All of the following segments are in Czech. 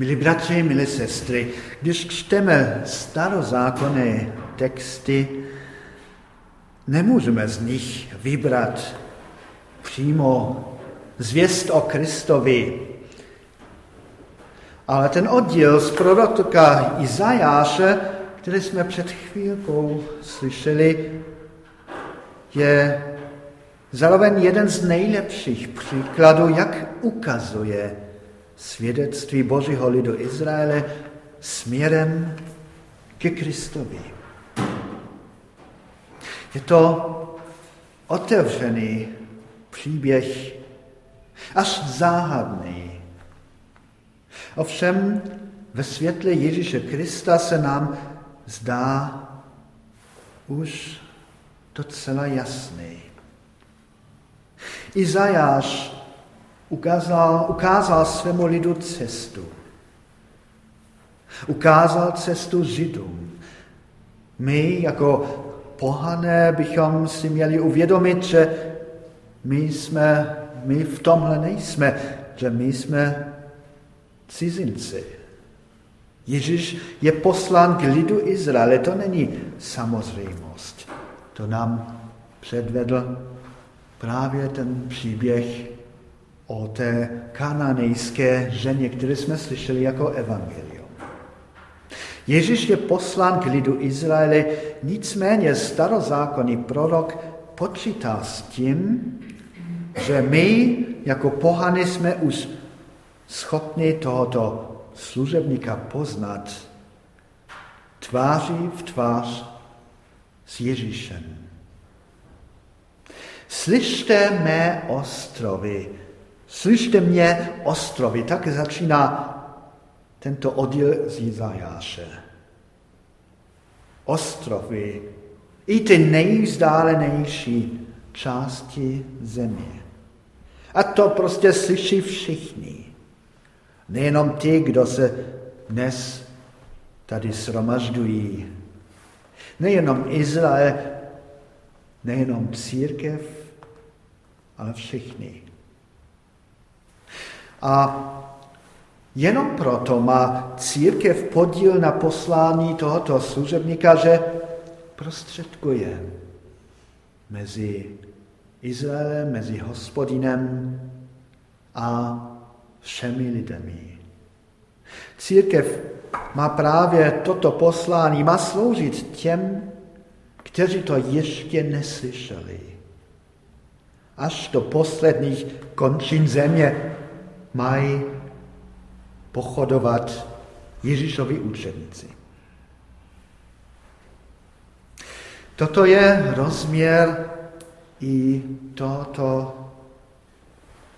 Milí bratři, milé sestry, když čteme starozákonné texty, nemůžeme z nich vybrat přímo zvěst o Kristovi. Ale ten oddíl z proroka Izajáše, který jsme před chvílkou slyšeli, je zároveň jeden z nejlepších příkladů, jak ukazuje svědectví Božího lidu Izraele směrem ke Kristovi. Je to otevřený příběh, až záhadný. Ovšem ve světle Ježíše Krista se nám zdá už docela jasný. Izajáš ukázal, ukázal svému lidu cestu. Ukázal cestu Židům. My jako pohané bychom si měli uvědomit, že my jsme, my v tomhle nejsme, že my jsme cizinci. Ježíš je poslán k lidu Izraele, to není samozřejmost. To nám předvedl právě ten příběh o té kananejské ženě, které jsme slyšeli jako evangelium. Ježíš je poslán k lidu Izraele, nicméně starozákonný prorok počítá s tím, že my jako pohany jsme už schopni tohoto služebníka poznat tváří v tvář s Ježíšem. Slyšte mé ostrovy, Slyšte mě, ostrovy, tak začíná tento oddíl z Izajáše. Ostrovy, i ty nejvzdálenější části země. A to prostě slyší všichni. Nejenom ti, kdo se dnes tady sromažďují. Nejenom Izrael, nejenom církev, ale všichni. A jenom proto má církev podíl na poslání tohoto služebníka, že prostředkuje mezi Izraelem, mezi hospodinem a všemi lidmi. Církev má právě toto poslání, má sloužit těm, kteří to ještě neslyšeli. Až do posledních končin země mají pochodovat Ježíšovi učeníci. Toto je rozměr i tohoto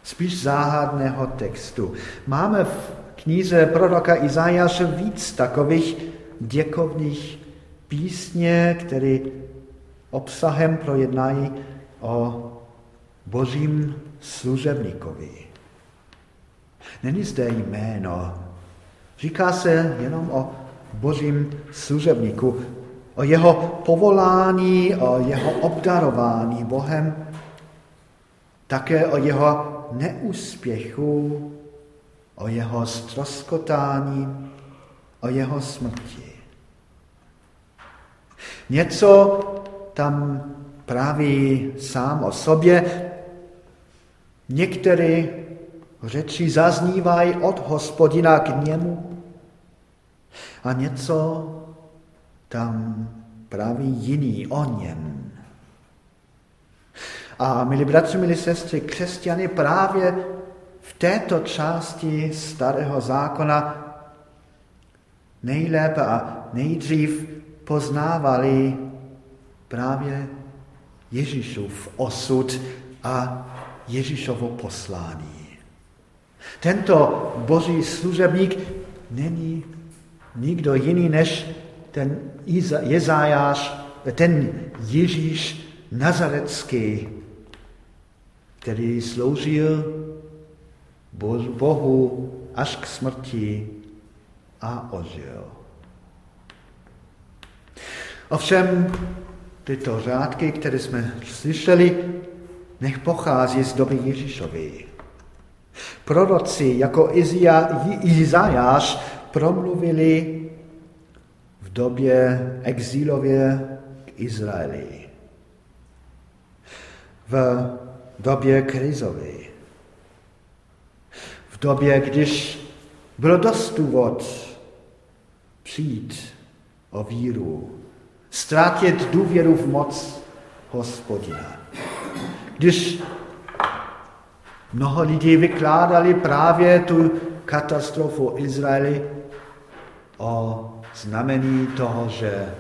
spíš záhadného textu. Máme v knize proroka Izajáše víc takových děkovných písně, které obsahem projednají o božím služebníkovi. Není zde jméno. Říká se jenom o božím služebníku, o jeho povolání, o jeho obdarování Bohem, také o jeho neúspěchu, o jeho stroskotání, o jeho smrti. Něco tam praví sám o sobě, některý Řeči zaznívají od hospodina k němu a něco tam praví jiný o něm. A milí bratři, milí sestry, křesťany právě v této části starého zákona nejlépe a nejdřív poznávali právě Ježíšův osud a Ježíšovo poslání. Tento boží služebník není nikdo jiný než ten Jezájáš, ten Ježíš Nazarecký, který sloužil Bohu až k smrti a ožil. Ovšem, tyto řádky, které jsme slyšeli, nech pochází z doby Ježíšovy. Proroci jako Izajáš promluvili v době exilově k Izraeli. V době krizové. V době, když bylo dost důvod přijít o víru, ztratit důvěru v moc hospodina. Když mnoho lidí vykládali právě tu katastrofu Izraeli o znamení toho, že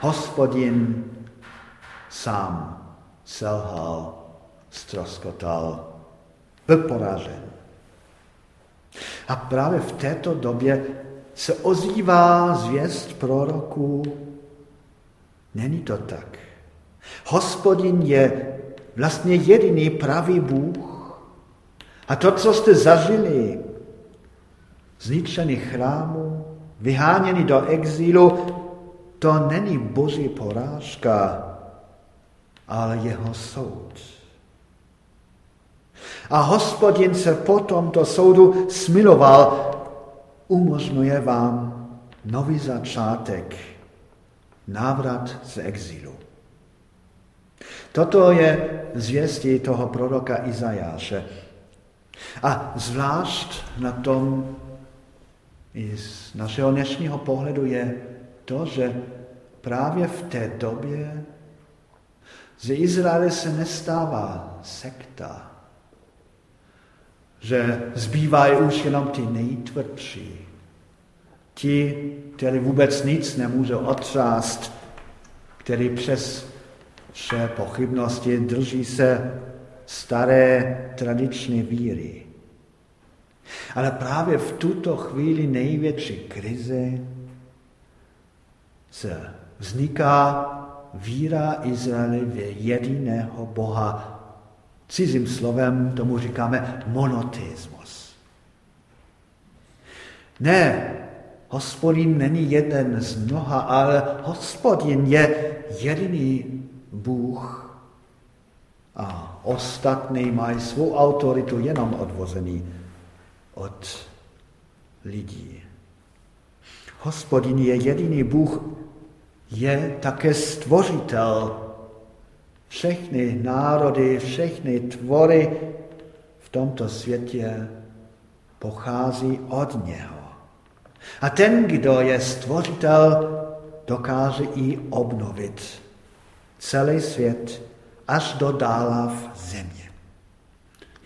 hospodin sám selhal, stroskotal, byl poražen. A právě v této době se ozývá zvěst proroků. Není to tak. Hospodin je vlastně jediný pravý Bůh. A to, co jste zažili, zničený chrámu, vyháněný do exílu, to není boží porážka, ale jeho soud. A hospodin se po tomto soudu smiloval, umožňuje vám nový začátek, návrat z exílu. Toto je zvěstí toho proroka Izajáše. A zvlášť na tom i z našeho dnešního pohledu je to, že právě v té době z Izraele se nestává sekta, že zbývají už jenom ty nejtvrdší, ti, kteří vůbec nic nemůžou otřást, který přes vše pochybnosti drží se staré tradiční víry. Ale právě v tuto chvíli největší krize se vzniká víra Izraele v jediného Boha. Cizím slovem tomu říkáme monoteismus. Ne, hospodin není jeden z mnoha, ale hospodin je jediný Bůh a ostatní mají svou autoritu jenom odvozený od lidí. Hospodin je jediný Bůh, je také stvořitel. Všechny národy, všechny tvory v tomto světě pochází od něho. A ten, kdo je stvořitel, dokáže i obnovit celý svět až do dálav země.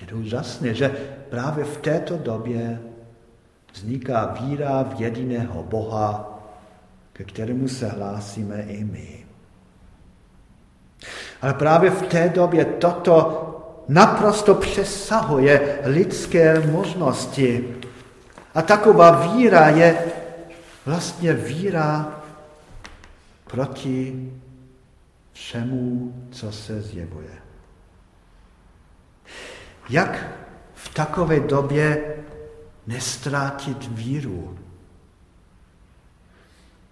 Je to úžasné, že právě v této době vzniká víra v jediného Boha, ke kterému se hlásíme i my. Ale právě v té době toto naprosto přesahuje lidské možnosti. A taková víra je vlastně víra proti všemu, co se zjevuje. Jak v takové době nestrátit víru?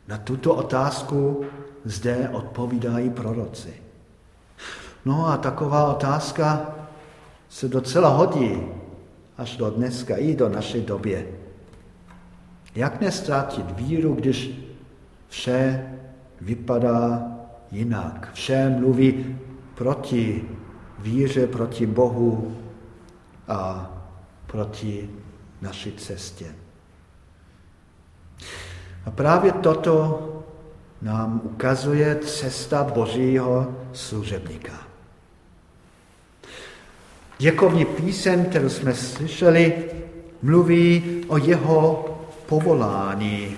Na tuto otázku zde odpovídají proroci. No a taková otázka se docela hodí až do dneska i do naší době. Jak nestrátit víru, když vše vypadá jinak. Vše mluví proti víře, proti Bohu a proti naší cestě. A právě toto nám ukazuje cesta Božího služebníka. Děkovní píseň, kterou jsme slyšeli, mluví o jeho povolání,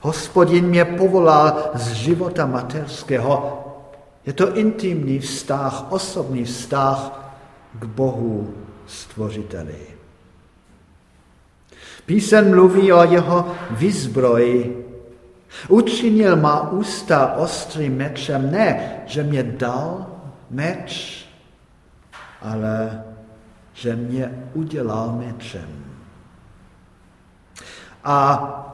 Hospodin mě povolal z života materského. Je to intimní vztah, osobní vztah k Bohu stvořiteli. Písen mluví o jeho vyzbroji. Učinil má ústa ostrým mečem, ne, že mě dal meč, ale že mě udělal mečem. A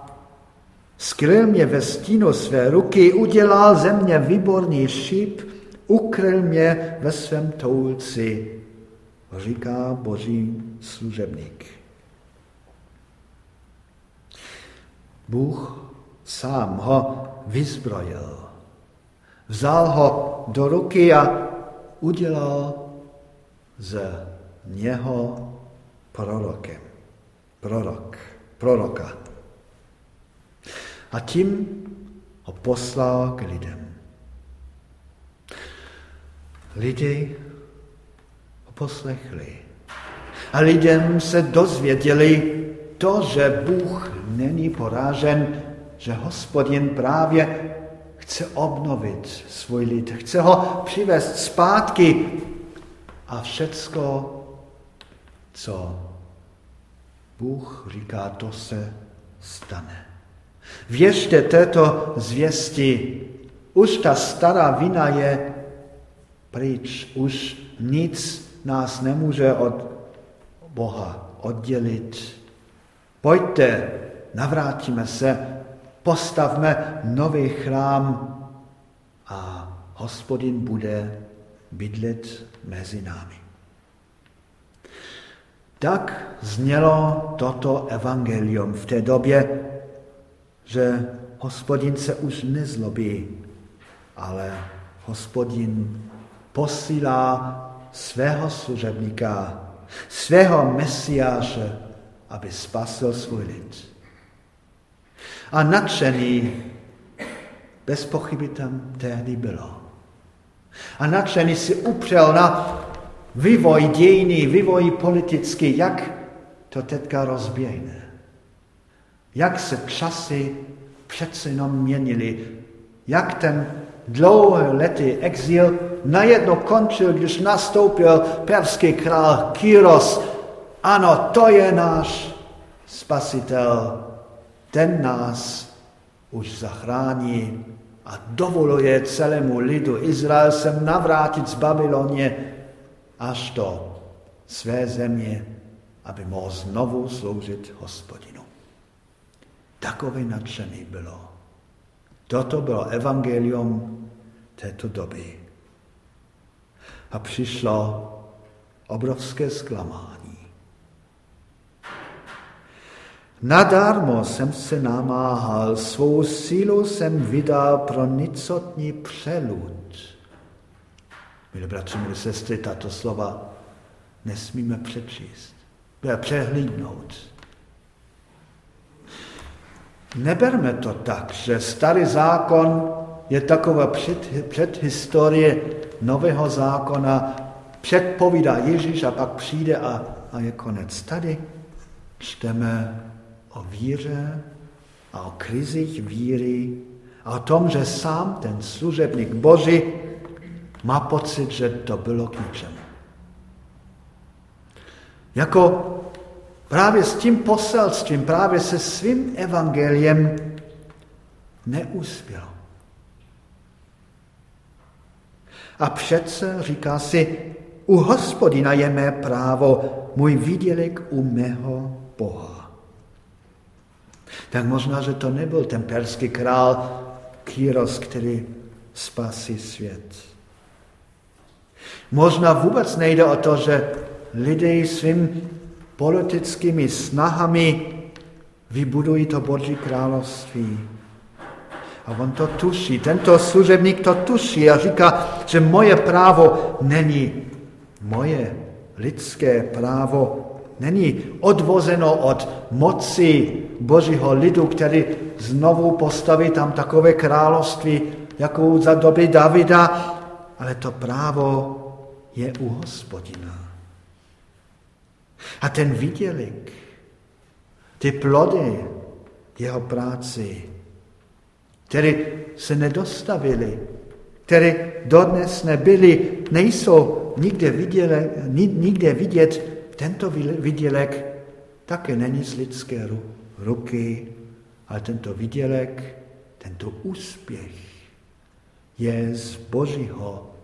Skryl mě ve stínu své ruky, udělal ze mě výborný šíp, ukryl mě ve svém toulci říká boží služebník. Bůh sám ho vyzbrojil. Vzal ho do ruky a udělal z něho prorokem. Prorok, proroka. A tím ho poslal k lidem. Lidi ho poslechli. A lidem se dozvěděli to, že Bůh není porážen, že hospodin právě chce obnovit svůj lid, chce ho přivést zpátky a všecko, co Bůh říká, to se stane. Věřte této zvěsti, už ta stará vina je pryč, už nic nás nemůže od Boha oddělit. Pojďte, navrátíme se, postavme nový chrám a hospodin bude bydlet mezi námi. Tak znělo toto evangelium v té době, že hospodin se už nezlobí, ale hospodin posílá svého služebníka, svého mesiáše, aby spasil svůj lid. A nadšený bez pochyby tam tehdy bylo. A nadšený si upřel na vývoj dějiny, vývoj politický, jak to teďka rozběhne. Jak se časy přece jenom měnily. Jak ten dlouholetý exil najednou končil, když nastoupil perský král Kyros. Ano, to je náš spasitel. Ten nás už zachrání a dovoluje celému lidu Izrael se navrátit z Babylonie až do své země, aby mohl znovu sloužit hospodinu. Takové nadšený bylo. Toto bylo evangelium této doby. A přišlo obrovské zklamání. Nadarmo jsem se namáhal, svou sílu jsem vydal pro nicotní přelud. Milí bratři, milí sestry, tato slova nesmíme přečíst, přehlídnout. Neberme to tak, že starý zákon je taková před, předhistorie nového zákona, předpovídá Ježíš a pak přijde a, a je konec. Tady čteme o víře a o krizích víry a o tom, že sám ten služebník Boží má pocit, že to bylo k ničemu. Jako právě s tím poselstvím, právě se svým evangeliem neuspěl. A přece říká si, u hospodina je mé právo, můj výdělek u mého Boha. Tak možná, že to nebyl ten perský král Kyros, který spasí svět. Možná vůbec nejde o to, že lidé svým politickými snahami vybudují to Boží království. A on to tuší, tento služebník to tuší a říká, že moje právo není moje lidské právo, není odvozeno od moci Božího lidu, který znovu postaví tam takové království, jako za doby Davida, ale to právo je u hospodina. A ten vidělik, ty plody jeho práci, které se nedostavili, které dodnes nebyly, nejsou nikde, viděle, nikde vidět, tento vidělek také není z lidské ruky, ale tento vidělek, tento úspěch je z božího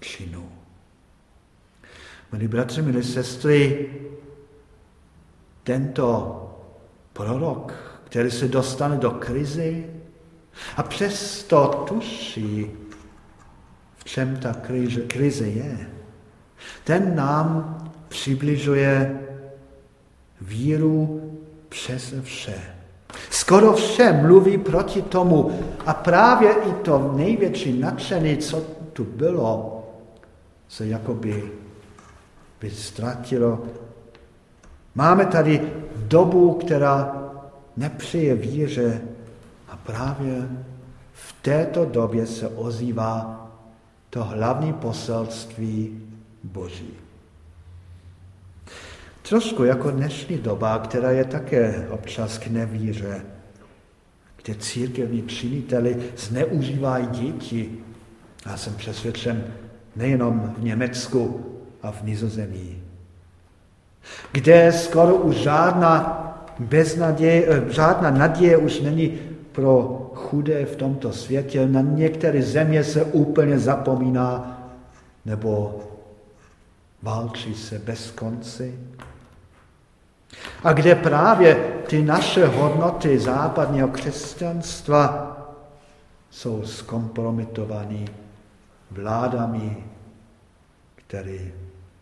činu. Milí bratři, milí sestry, tento prorok, který se dostane do krizi a přesto tuší, v čem ta krize, krize je, ten nám přibližuje víru přes vše. Skoro vše mluví proti tomu a právě i to největší nadšení, co tu bylo, se jakoby by ztratilo. Máme tady dobu, která nepřeje víře a právě v této době se ozývá to hlavní poselství Boží. Trošku jako dnešní doba, která je také občas k nevíře, kde církevní činiteli zneužívají děti. Já jsem přesvědčen nejenom v Německu a v Nizozemí, kde skoro už žádná, beznaděje, eh, žádná naděje už není pro chudé v tomto světě. Na některé země se úplně zapomíná nebo válčí se bez konci. A kde právě ty naše hodnoty západního křesťanstva jsou zkompromitované vládami, které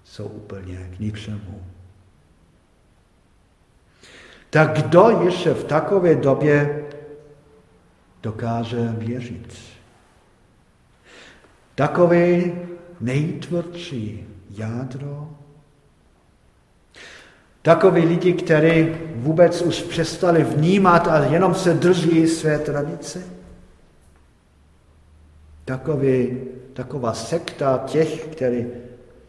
jsou úplně k ničemu. Tak kdo ještě v takové době dokáže věřit? Takové nejtvrdší jádro Takoví lidi, kteří vůbec už přestali vnímat a jenom se drží své tradice. Takový, taková sekta těch, kteří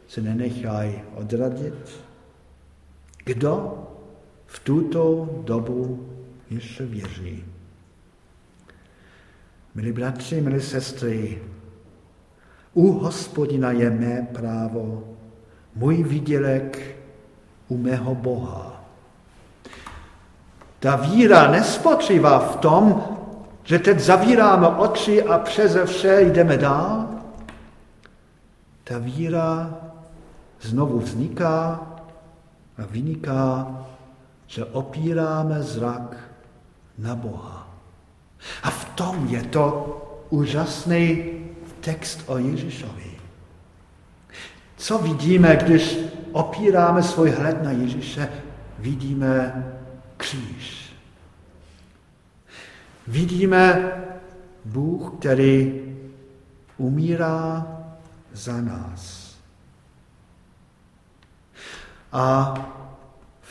se nenechají odradit. Kdo v tuto dobu ještě věří? Milí bratři, milí sestry, u hospodina je mé právo, můj výdělek u mého Boha. Ta víra nespočívá v tom, že teď zavíráme oči a přeze vše jdeme dál. Ta víra znovu vzniká a vyniká, že opíráme zrak na Boha. A v tom je to úžasný text o Ježíšovi. Co vidíme, když opíráme svůj hled na Ježíše, vidíme kříž. Vidíme Bůh, který umírá za nás. A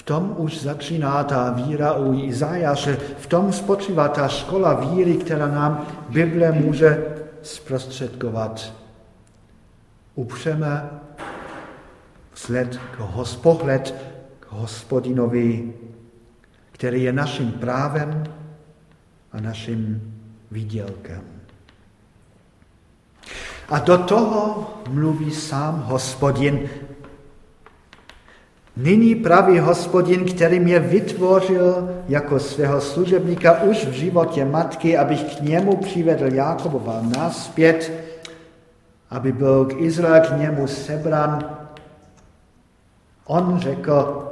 tom už začíná ta víra u Izajáše, v tom spočívá ta škola víry, která nám Bible může zprostředkovat. Upřeme sled k pohled k hospodinovi, který je naším právem a naším výdělkem. A do toho mluví sám hospodin. Nyní pravý hospodin, který mě vytvořil jako svého služebníka už v životě matky, abych k němu přivedl Jakobova náspět, aby byl k Izrael k němu sebran, On řekl,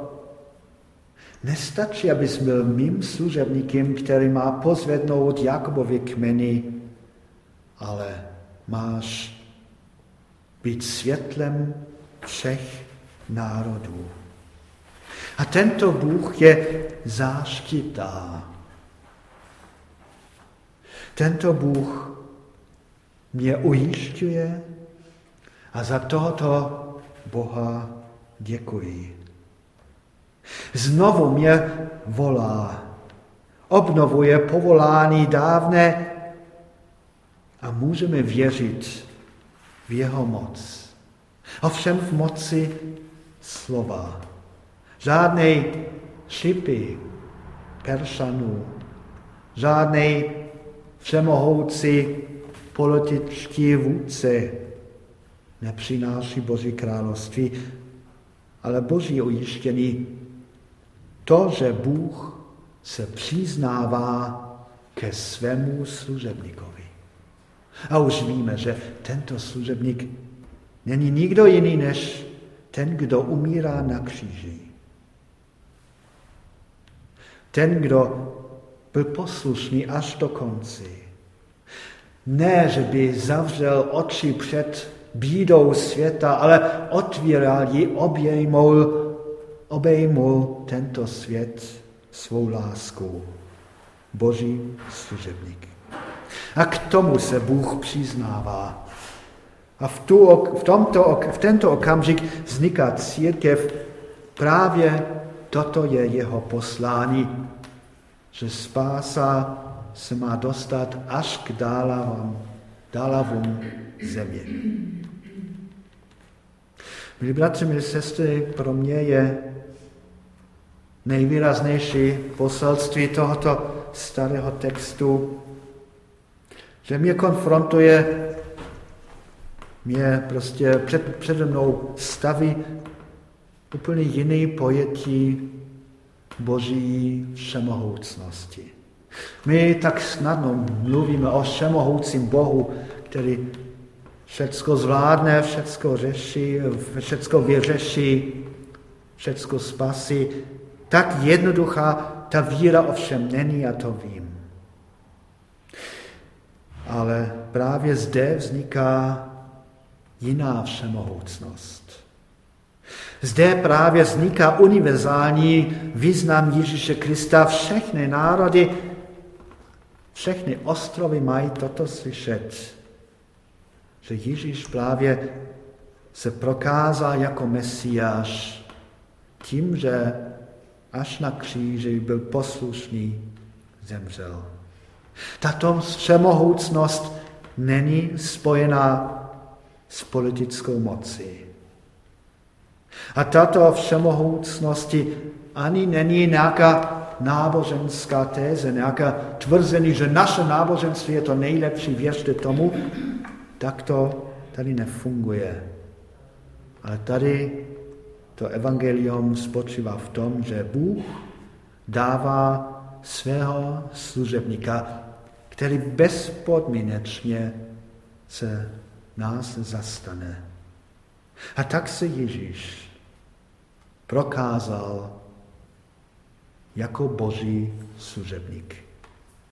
nestačí, abys byl mým služebníkem, který má pozvednout Jakobovi kmeny, ale máš být světlem všech národů. A tento Bůh je záštita. Tento Bůh mě ujišťuje a za tohoto Boha děkuji. Znovu mě volá, obnovuje povolání dávné a můžeme věřit v jeho moc. Ovšem v moci slova. Žádné šipy Peršanů, žádný všemohoucí političtí vůdce nepřináší Boží království ale boží ujištění, to, že Bůh se přiznává ke svému služebníkovi. A už víme, že tento služebník není nikdo jiný než ten, kdo umírá na kříži. Ten, kdo byl poslušný až do konci. Ne, že by zavřel oči před bídou světa, ale otvíral ji, objejmul obejmul tento svět svou láskou. Boží služebník. A k tomu se Bůh přiznává. A v, tu, v, tomto, v tento okamžik vzniká církev. Právě toto je jeho poslání, že spása se má dostat až k dálavám, dálavům země. Milí bratři, milí sestry, pro mě je nejvýraznější poselství tohoto starého textu, že mě konfrontuje, mě prostě před, přede mnou staví úplně jiný pojetí boží všemohoucnosti. My tak snadno mluvíme o všemohoucím Bohu, který všecko zvládne, všecko řeší, všecko vyřeší, všecko spasí. Tak jednoduchá ta víra ovšem není, a to vím. Ale právě zde vzniká jiná všemohoucnost. Zde právě vzniká univerzální význam Ježíše Krista. Všechny národy, všechny ostrovy mají toto slyšet, že Ježíš právě se prokázal jako Mesiáš tím, že až na kříži byl poslušný, zemřel. Tato všemohoucnost není spojená s politickou mocí. A tato všemohoucnosti ani není nějaká náboženská téze, nějaká tvrzení, že naše náboženství je to nejlepší, věřte tomu, tak to tady nefunguje. Ale tady to evangelium spočívá v tom, že Bůh dává svého služebníka, který bezpodmínečně se nás zastane. A tak se Ježíš prokázal jako boží služebník.